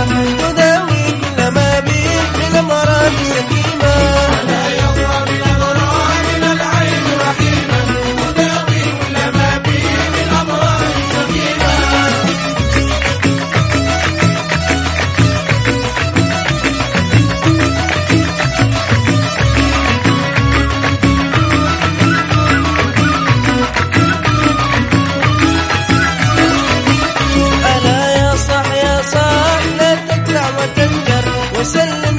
Thank you. Sen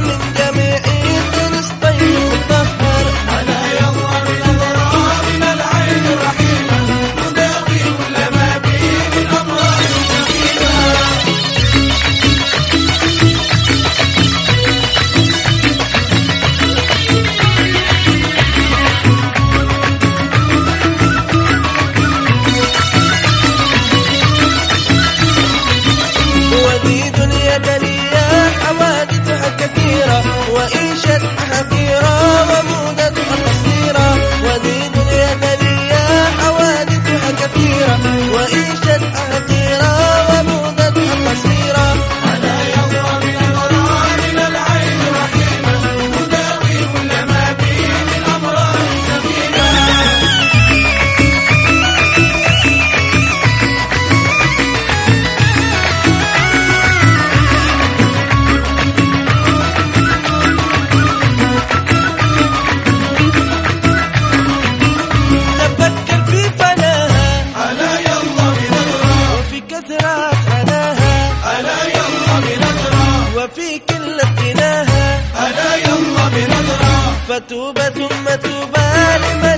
من جميع i'll be Kiro وفي كل ابتناها أنا يلا بنظرة. فتوبة ثم توبة لمن